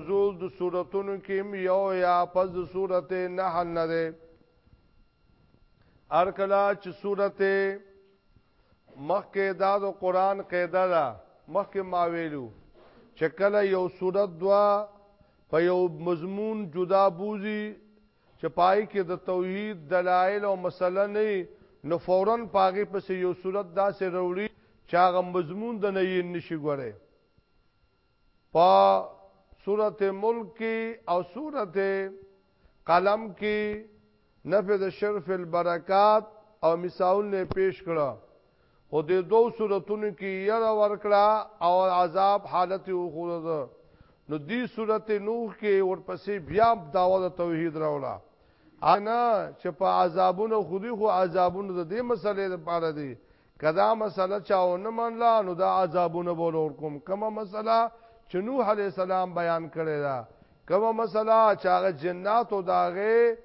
نزول د صورتونو کې یو یا پس د صورت نحل نه ده ار کلا چې صورت مخکې دا د قران قاعده ده مخکې ما ویلو چې کله یو صورت دوا په یو مضمون جدا بوزي چې پای کې د توحید دلایل او مسله نه نو فورا پاغي پس یو صورت داسې وروړي چې هغه مضمون د نه یې نشي ګوره په سورت ملک کی او سورت قلم کی نفذ شرف البرکات او مثال نه پیش کړه او د دو صورتونو کې ير ورکړه او عذاب حالت وخورد نو دی صورت نوح کې ورپسې بیا داوا د توحید راوړه انا چې په عذابونو خودي خو عذابونو د دې مسلې لپاره دي کدا مسله چاو نه منلا نو دا عذابونه بولور کوم کما مسله چې نوح علی السلام بیان کړی دا کما مسله چې هغه جنات او داغه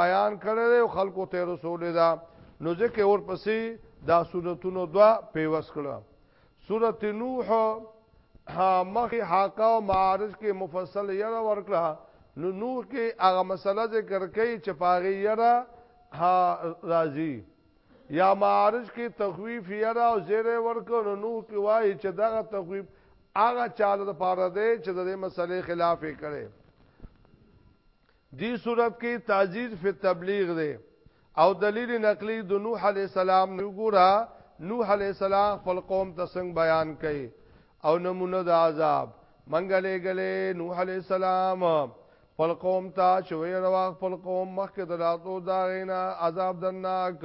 بیان کړی او خلکو ته رسول دا نو ځکه اور پسې دا سورتونو دوا پیوس کړه سورت نوح مخی حاقه او معارج کې مفصل یره ورکړه نو نوح کې هغه مسله ذکر کړي چې پاغي یره راځي یا معارج کې تخویف یرا او زیره ورکو نو نو کې وایي چې دغه تخویف هغه چاله د پاره دی چې د مسلې خلاف یې کړي دی صورت کې تعزیز فی تبلیغ دی او دلیل نقلی د نوح علی السلام نو ګورا نوح علی السلام خپل قوم ته څنګه بیان کړي او نمونه د عذاب منګلې ګلې نوح علی السلام خپل قوم ته چې ویروا خپل قوم مخکې د راتلو دا غینا عذاب درناک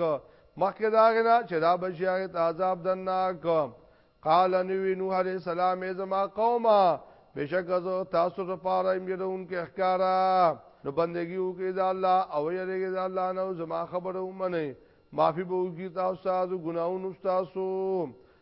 مخکې دا غینا چې دا بشي هغه ته عذاب درناک قال نوی نوح علیہ السلام ای زما قومه بشک از تاسو لپاره ایمګرون کې احکارا نو بندگی وکړئ د الله او یریږئ د الله نو زما خبره ومنئ معافي به وکړي تاسو د ګناونو تاسو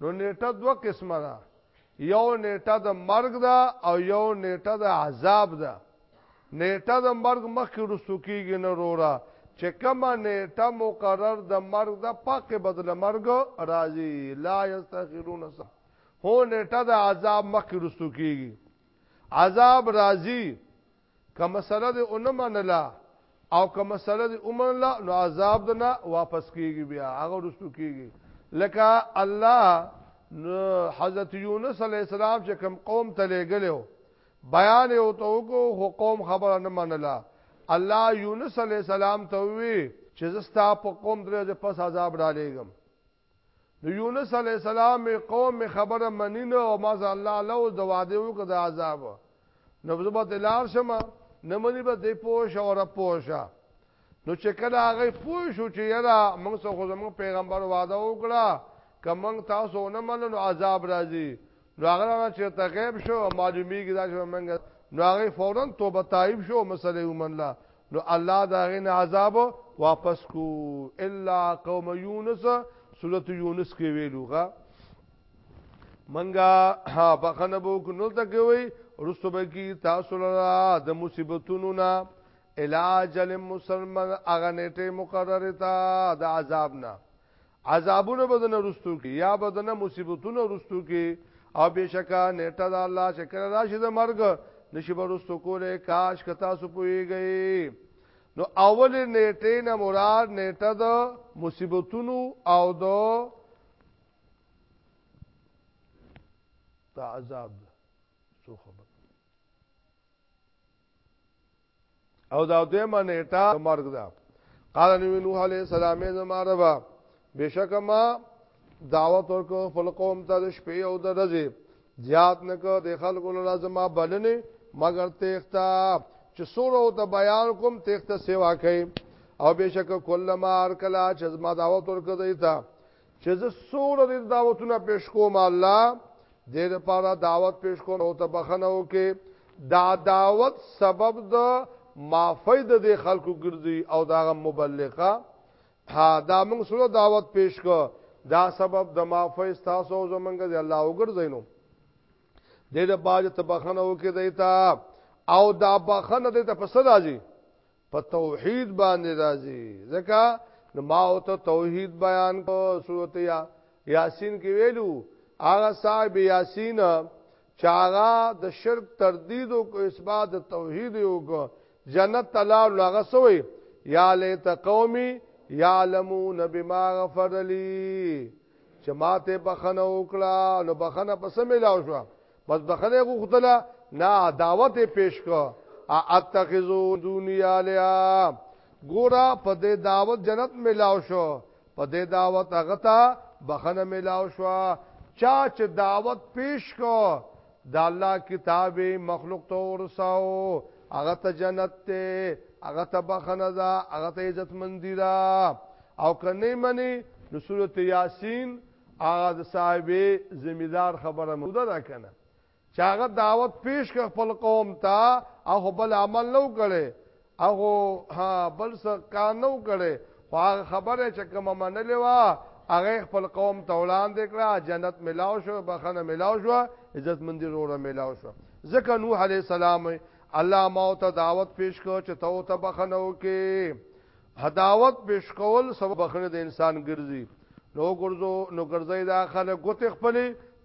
نو نیټه دوه قسمه ده یو نیټه د مرګ ده او یو نیټه د عذاب ده نیټه د مرګ مخکې رسو کیږي نه رورا چې کومه نیټه مقرر د مرګ ده پاکه بدل مرګ راځي لا یستخرون سا هو نیټه د عذاب مخکې رسو کیږي عذاب راځي که مسله دې اونه منله او که مسله دې ومنله نو عذاب دنا واپس کیږي بیا هغه رسو کیږي لکه الله حضرت یونس علی السلام چې کوم قوم ته لګلو بیان یو تو کو هو قوم خبره نه منله الله یونس علی السلام ته وی چې زستا په قوم درې پس عذاب را لېګم نو یونس علی السلام قوم می خبره منی نه او ما ځا الله له د وعده او د عذاب نو زبت لار شمه نه منی به دی پوش او را پوشا نو چې کله هغه پوه شو چې یرا موږ سره خو زموږ پیغمبر وعده وکړه کمن تاسو نه مننو عذاب راځي نو هغه نه چې ته غیب شو معلومیږي دا چې موږ نو هغه فورا توبه تایب شو مسله ومنله نو الله دا غین عذاب واپس کو الا قوم یونس سورۃ یونس کې ویلوغه منګه ها بخنه بو کو نو تک وی رسو به کی تاسو لرا د مصیبتونو نا علاج للمسلمان اغه نیټه مقرره تا د عذاب نه عذابونه بدن رستو کی یا بدن مصیبتونه رستو کی او بشکا نیټه د الله چې کله راشي د مرګ نشي برستو کوله کاش کتا سو پويږي نو اول نیټه نه مراد نیټه د مصیبتونو او د تعذاب سو خبر او دا دویمه نیټه مرګ ده قال نبی نوح علیہ السلام زما ربا بشک ما دعوت ورکو خپل قوم ته د شپې او د ورځې زیات نکو د خلکو لازم ما بلنه مگر تختا چې سورو د بیان کوم تخت سیوا کوي او بشک کله ما ارکلا چې زما دعوت ورکو دیتا چې زه سوره دې دعوتونه پیش کوم الله دې لپاره دعوت پیش کوم او ته بخنه وکې دا دعوت سبب د معافی د دې خلکو ګرځي او دا مبلغه ها دا موږ سره دعوت پیش کو دا سبب د معافی تاسو او زمونږ دې الله وګرځینو دې د باج ته بخنه وکې دیتا او دا بخنه دې ته پسد راځي په توحید باندې راځي ځکه نو ما او ته توحید بیان کو سورته یا یاسین کې ویلو هغه صاحب یاسین چاغه د شرک تردید او اثبات د توحید یو کو جنت تلار لغه سوې یا لیت قومي یعلمون بما غفر لي چې ماته بخنه وکړه نو بخنه پس ملاو شو بس بخنه غوښتله نا دعوت پیش کو اتخذو دنیا لیا ګورا په دې دعوت جنت ملاو شو په دې دعوت هغه ته بخنه ملاو شو چا چې دعوت پیش کو د الله کتاب مخلوق ته ورساو هغه ته جنت ته هغه ته بخنه ده هغه ته عزت مندی ده او کنه منی نو سورته یاسین هغه د صاحب ذمہ دار خبره موده ده کنه چې هغه دعوت پیش کړ خپل قوم ته هغه بل عمل نو کړي هغه ها بل څه کار نو کړي خو هغه خبره چې کوم منلې وا هغه خپل قوم ته وړاندې کړه جنت ملاو شو بخنه ملاو شو عزت مندي روره ملاو شو ځکه نوح عليه السلام الله ما ته دعوت پیش کړ چې تو ته بخنه وکي هداوت پیش کول سبب بخنه د انسان ګرځي نو ګرځو نو ګرځي دا خلک ګوت خپل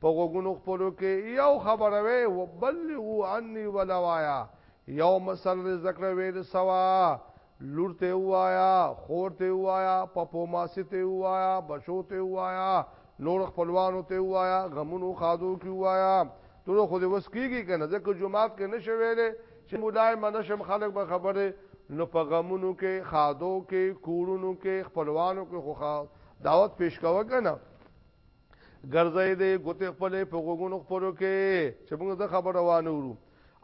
په غوګونو خپلو کې یو خبره وي وبلغو عني ولوایا یو مسل ذکر ویل سوا لور ته وایا خور ته وایا پپو ماسی ته وایا بشو ته وایا نور خپلوانو ته وایا غمونو خادو کې وایا ټول خو دې وس کیږي کنه ځکه جمعات کې نشوي چې مولای منشم خلک به خبره نو په غمونو کې خادو کې کورونو کې خپلوانو کې خو دعوت پیش کاوه کنه ګرځي دې ګوتې خپل په غوګونو خپلو کې چې موږ د خبر روانو ورو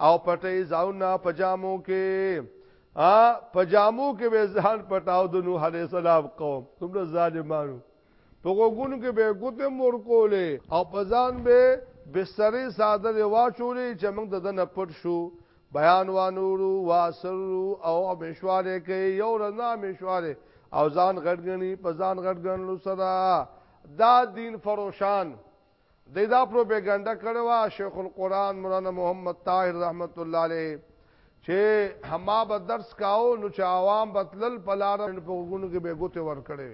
او پټې ځاونه پجامو کې ا پجامو کې به ځان پټاو د نوح عليه السلام قوم څومره ظالمانو په غوګونو کې به ګوتې مور کولې او په ځان به بسترې ساده واچولې چې موږ د دنه پټ شو بیان و نورو و سرو او مشواله کې یو رنا مشواله او ځان غټګنی په ځان غټګنلو سره دا دین فروشان د دا پروپاګاندا کړو شیخ القرآن مولانا محمد طاهر رحمت الله علیه چې هما به درس کاو نو چې عوام بتلل پلار په غونو کې به ګوتې ور کړې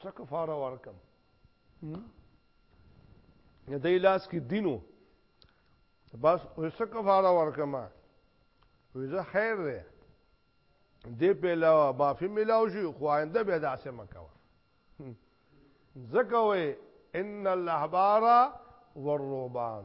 څه کفاره ورکم نه دی لاس کې دینو بس څه کفاره ورکم وزه خیر دی دې په علاوه معافي ملاو شي خو آینده به داسې مکوه ځکه وې ان الاحبار والرهبان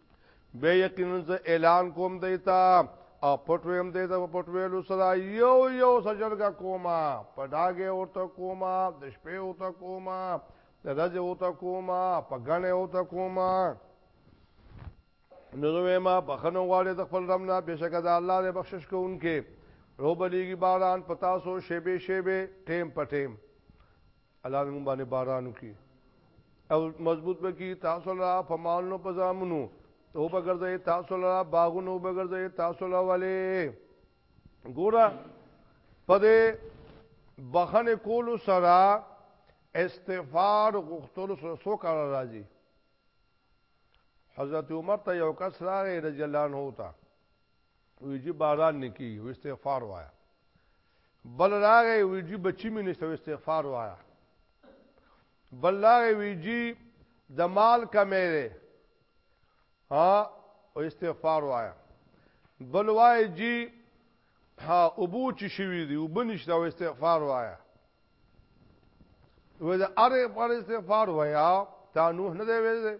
به یقینا ز اعلان کوم دیتا او پټویم دیتا په پټویلو سره یو یو سجرګه کوما پډاګه ورته کوما د شپې ورته کوما د ورځې ورته کوما په غنې ورته کوما نو نو ما بخنو غواړي د خپل رب نه بشک دا الله دې بخشش کوونکې روبلېږي باران پتا سو شیبه شیبه ټیم په ټیم الله دې مونږ باندې باران وکړي او مضبوط وکړي تاسو لا په مالونو په ځامنو او بغرځي تاسو لا باغونو بغرځي تاسو لا ولې ګوره په دې بخنه کولو سره استغفار غوښتلو سره څو کار راځي حضرت عمر ته یو کس راغی رضی الله عنه ته ویجی باران نکی او استغفار وایا بل راغی ویجی بچی می نشته استغفار وایا بل راغی ویجی د مال کمې ده ها او استغفار وایا بل وای جی ها ابو چې شوی دی وبنشته او استغفار وایا وې دا اره پر استغفار وایا تا نوح نه دی وې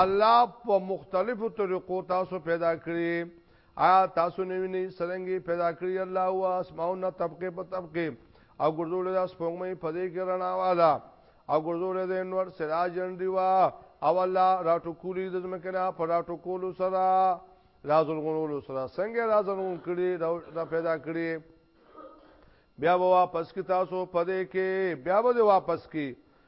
الله په مختلفو طریقو تاسو پیدا کړی آیا تاسو نه ویني سرنګي پیدا کړی الله او اسماونه طبقه په طبقه او ګرځول د سپوږمۍ په دې کې رڼا والا او ګرځول د انور سراجن دیوا او الله راټوکولې د زمکنه پر راټوکولو سره رازل غنولو سره څنګه رازل غن کړي دا پیدا کړي بیا واپس کی تاسو په دې کې بیا به واپس کی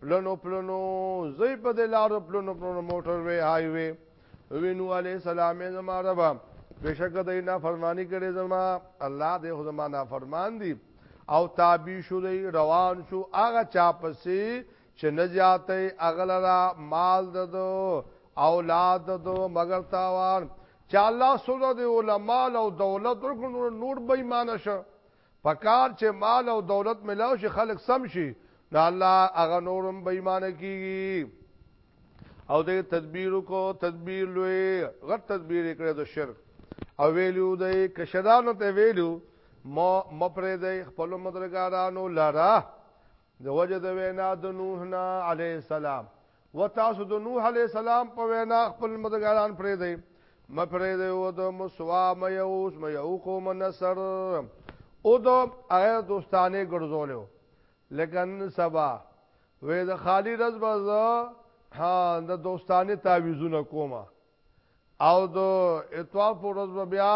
پلنو پلنو زی په د لارو پلنو پلنو موټر وی های وی وی نو علی السلام زما رب بشک دای نه فرمانی کړي زما الله دې خو زما نه فرمان دي او تابع شو دی روان شو هغه چا پسې چې نه زیاتې اغلرا مال ددو اولاد ددو مگر تاوان چې الله سره دی علماء او دولت ورکړو نور بې ایمان شه پکار چه مال او دولت ملاو شي خلق سم شي نو الله هغه نورم بېمانه کیږي او د تدبیر کو تدبیر لوی غټ تدبیر کړی د شرک او ویلو د کشرانو ته ویلو مو مپرې د خپل مدرګارانو لاره د وجه د وینا د نوح نه علی السلام و تاسو د نوح علی السلام په وینا خپل مدګاران پرې دی مپرې دی و د مسوا مې اوس مې او قوم نصر او د هغه دوستانه ګرځولیو لیکن سبا وې د خالی رز بز ها د دوستانه تعویذونه کومه او د اتوار په ورځ بیا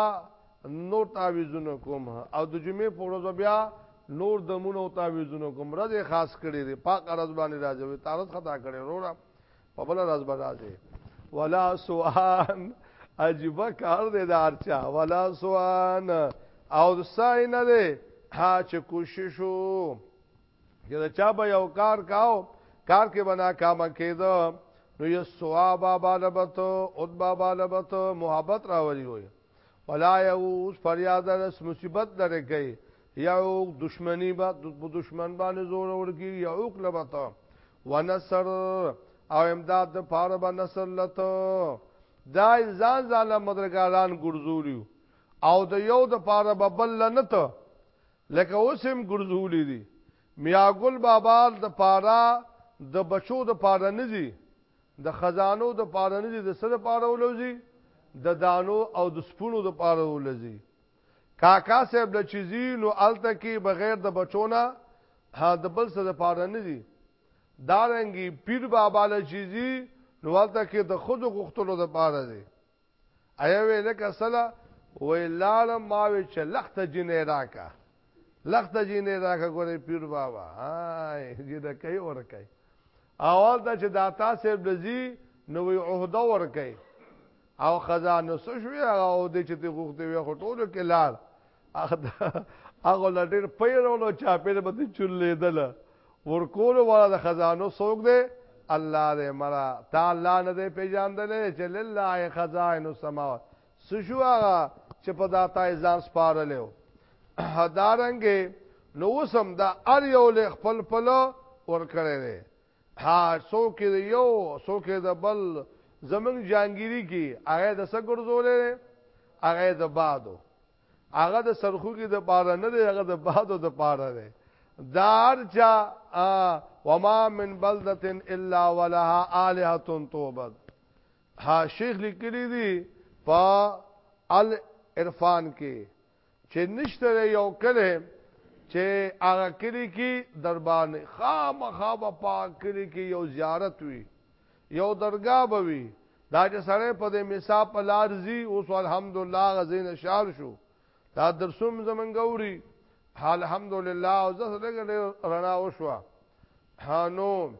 نور تعویذونه کوم او د جمعې په ورځ بیا نور دمونه او تعویذونه کوم ورځ خاص کړی دی پاک ورځ باندې راځي وي تارت خطا کړی وروړه په بل ورځ باندې راځي ولا سوان عجیب کار دی دا ارچا ولا سوان او ساين نه دی ها چې کوشش وو چې دا چا به یو کار کاو کار کې بنا کام کېدو نو یې سوا بابا لبته او بابا لبته محبت راوړي وي ولا یوس فریاد رس مصیبت لره کوي یعوق دشمنی با دشمن باندې زور ورکی یعوق لبته ونصر او امداد د پاره به نصر لته دا ځان ځان مدرګاران ګرځولیو او د یو د پاره به بل نه ته لکه اوس هم ګرځولي دي میاګل بابا د پاره د بچو د پاره نه دي د خزانو د پاره نه دي د سره پاره ولوزي د دانو او د سپونو د پاره ولزي کاکا صاحب د چیزی نو الته کې بغیر د بچونه ها د بل څه د پاره نه دي دارنګي پیر بابا له چیزی نو الته کې د خود غختلو د پاره دي ایا وې نه کسلا وې لاړم ما وې چې لخت جنې راکا لخت جنې راکا ګورې پیر بابا آی دې دا کوي ور کوي اول دا چې دا تاسو بزي نو وی عہده ور کوي او خزانه سو شوې هغه او دې چې ته غوښته وي خټولو کې لار هغه هغه لټیر پیرولو چا پیر به چولې دله ورکولو والا د خزانو څوک دی؟ الله دی مړه تا الله نه دی پیژاندلې چې لله خزائن السماوات سشو هغه چې په داتا ځان سپارلو هدارنګې نو وسم دا ار یو له خپل پل ور کړی دی ها څوک دی یو څوک دی بل زمنګ جانګيري کې هغه د سګرزولې هغه د بادو هغه د سرخوږي د پاره نه دی هغه د بادو د پاره دی دار چا وما من بلدت الا ولها الها توبد ها شیخ لیکلی دی په العرفان کې چې نشته یو کله چې هغه کلی کې دربان خامخا په پاک کلی کې یو زیارت وي یو درگاه به وي دا چې سړی په دې میثاق په لار زی اوس الحمدلله غزین شال شو دا درسوم زمنګ اوري الحمدلله او زه سره رڼا وشوه هانو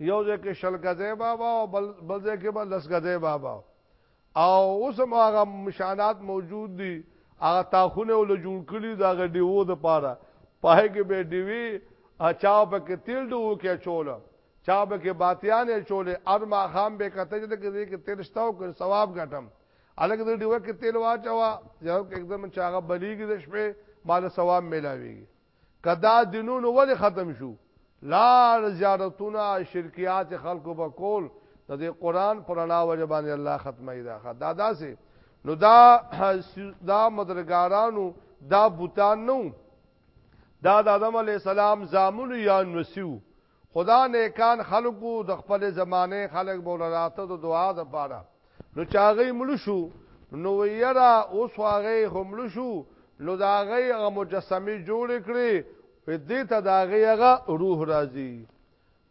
یو ځکه شل غزه بابا او بل بل ځکه بل لس غزه بابا او اوس هم هغه مشانات موجود دي هغه تاخونه ول جوړ کړی دا غ دیوو د پاره پای کې به دیوی اچاو په کې تیل ډو کې چوله چا به کې باتیانې چولې ارما خام به کته چې دې کې تیل شتاو کړ ثواب ګټم الګ دې ډیوه کې تیل واچوا یو کې एकदम چاغه بلیږي د شپې مال ثواب ملاويږي کدا دینونو ولې ختم شو لار زیارتونه شرکیات خلکو په کول د دې قران پرانا وجه باندې الله ختمه دا دا داسې نو دا دا مدرګارانو دا بوتان نو دا د آدم علی السلام زامن یا نسیو خو دا نېکان خلک وو، د خپلې زمانې خلک به ورراته د دعا دپاره، نو چې هغوی مړه شو، نو ویل یاره اوس خو هغوی خو مړه شو، نو د هغوی هغه مجسمې جوړې کړې، وایي دې ته د هغوی هغه روح راځي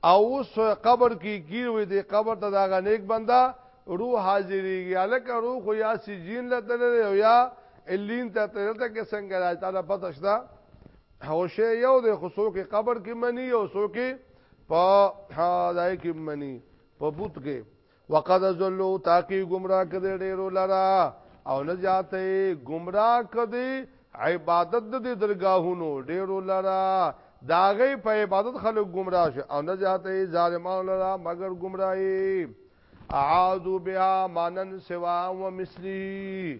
او اوس قبر کې یې کیږدي، وایي دې قبر ته د هغه نېک بنده روح حاضرېږي، هلکه روح خو یا سجین له تللی دی او یا علین ته تللی، دلته کې څنګه راځي؟ تاته پته شته؟ هو شی یو دی خو څوک قبر کې منی او څوک په دای کې منی په بوت کې وقد ذلو تاکي گمراه کړي ډیرو لرا او نه جاته گمراه کړي عبادت د درگاهونو ډیرو لرا داغه په عبادت خلک گمراه شي او نه جاته ظالمانو لرا مگر گمراهي اعاذ بها مانن سوا و مثلی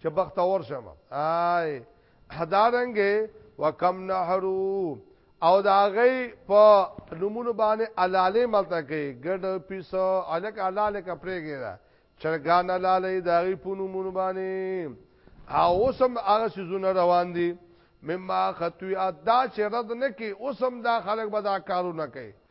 چې بخت اور شم آی حدارنګه وکم نحرو او دا غي په نمونه باندې علاله ملته کې ګډ پیس الک علاله کپرېږي دا چرګان علاله دا غي په نمونه باندې او اوسم هغه سيزونه روان دي مما خطوی ادا چې رد نه کې اوسم دا خلک به دا کارونه کوي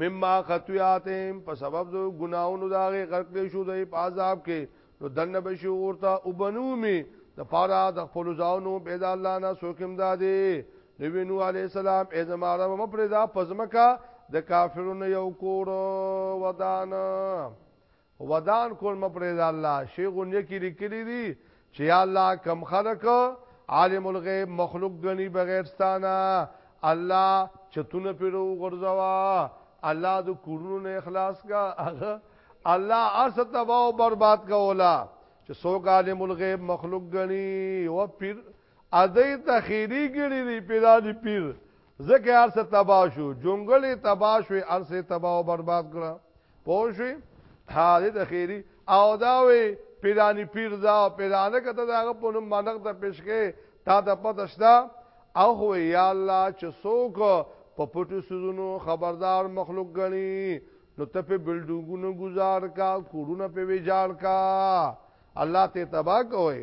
مما خطیاتهم په سبب دو گناونو داغه غرق دی شو دی په عذاب کې نو دنه بشو ورته وبنو می د پاره د خپل ځاونو بيد الله نه سوکم دادي نبی نو عليه السلام ای زماره م پر دا پزمکا د کافرونو یو کور ودان ودان کول مه پرې دا الله شیخ غنیه کې لیکلي دي چې یا الله کم خلق عالم الغیب مخلوق غني بغیر ستانه الله چتونه پیرو غرزوا الله د کورونو نه اخلاص کا هغه الله اس تباہ او برباد کولا چې څوک عالم الغیب مخلوق غني او پیر ادی تخیری ګړي دی پیدا دی پیر زکه ارسه تباہ شو جونګلې تباہ شو ارسه تباہ او برباد کړه پوه شئ حاله د خیری او دا وی پیرانی پیر دا پیرانه کته داغه په نوم باندې ته پیش کې تا د پته شته او هو یا الله چې څوک په پټو سوزونو خبردار مخلوق غني نو ته په بلډونګونو گزار کا کورونه په ویجاړ کا الله ته تبا کوي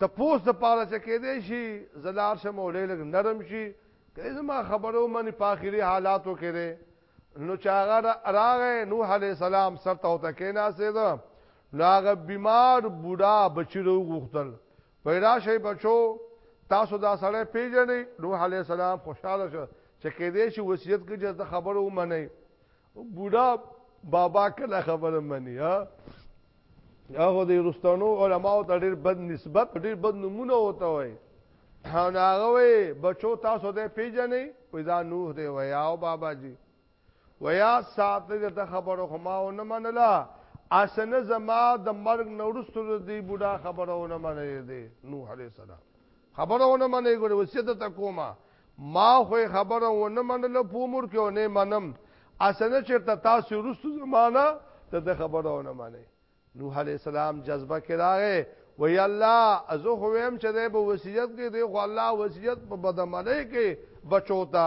ته پوس د پاره چې کې دې شي زلار شه مولې لګ نرم شي کله زما خبرو منی په اخیری حالاتو کې ده نو چاغه راغې نوح علی السلام سر ته وته کې ناسې ده لاغه بیمار بوډا بچی رو غختل پیدا شي بچو تاسو دا سره پیژنې نوح علی السلام خوشاله شو چې کې دې شي وصیت کې چې خبرو منی بوډا بابا کله خبره مني ها هغه د رستانو علماو ته ډېر بد نسبت ډېر بد نمونه وته وای هغه وای بچو تاسو دې پیژنې پیدا نوح دې ویا او بابا جی ویا سات دې ته خبرو خو ما ونه منله اسنه زما د مرګ نورستو دې بوډا خبرو نه منلې دې نوح عليه السلام خبره ونه منې ګوره وصیت ته کومه ما خو خبره ونه منله په عمر کې ونه منم اسنه چرته تاسو رستو زمانہ ته د خبره ونه منې نوح علی السلام جذبه کې راغې وی الله ازو خو ویم چې د وصیت کې دی خو الله وصیت په بدمنۍ کې بچو تا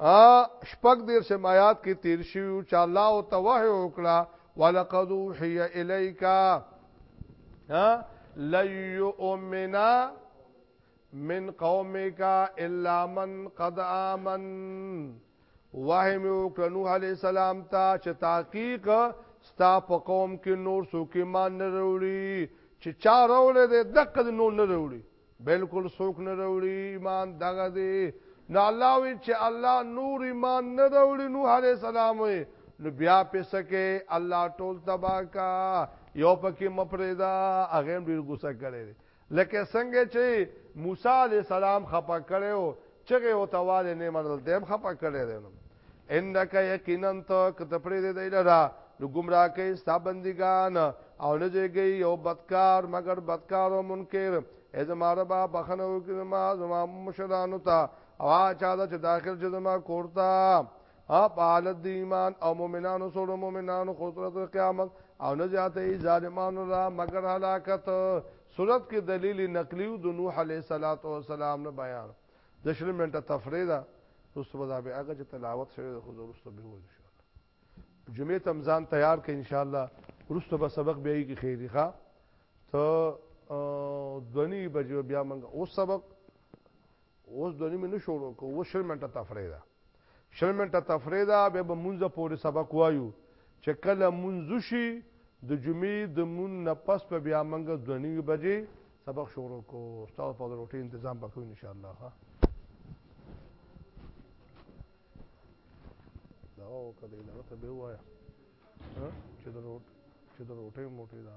ا شپږ دیر شم آیات کې تیر شیو چې الله او توه وکړه ولقد وحي اليك ها ليؤمنا من قومك الا من قد امن وحي وکړه نوح عليه السلام ته چې تحقیق ستا په قوم کې نور څوک ایمان نه وروړي چې چا وروړي د دقه نور نه وروړي بلکل سوک نه روړي ایمان دغه دی نو الله وی چې الله نور ایمان نه روړي نو عليه السلام وی نو بیا پسکه الله ټول تبا کا یو پکې مپریدا هغه ډیر غوسه کړي لکه څنګه چې موسی علی السلام خپه کړو چغه او تواله نه منل دیم خپه کړي دی انک یقینا ته کته پرې دې دی لرا نو گمراه کوي ستا بندگان او نه جګي یو بدکار مگر بدکار او منکر ای زما رب بخنه وکړي زما زما مشرانو ته او چا دا چې داخل چې زما کوړتا اپ حالت دی ایمان او مؤمنانو سره مؤمنانو خطرت قیامت او نه زیاته ظالمانو را مگر هلاکت صورت کې دلیل نقلی د نوح علیه السلام نه بیان د شل منټه تفریح ده رسو به دا به هغه چې تلاوت شوی د حضور رسو به وایو ان شاء الله جمعې تم ځان تیار کړئ ان شاء الله رسو به سبق به یې کې خیری ښا ته دونی بجو بیا موږ اوس سبق اوس دونی مې نه شروع کو اوس شل منټه تفریح ده شل منټه تفریح ده بیا به مونږ پورې سبق وایو چې کله مونږ شي د جمعې د مون نه پس په بیا منګه دونی بجې سبق شروع کو استاد په روټي تنظیم وکړو ان شاء الله ها دا او کله دا ته به وایا چې د روټ چې د روټي موټي دا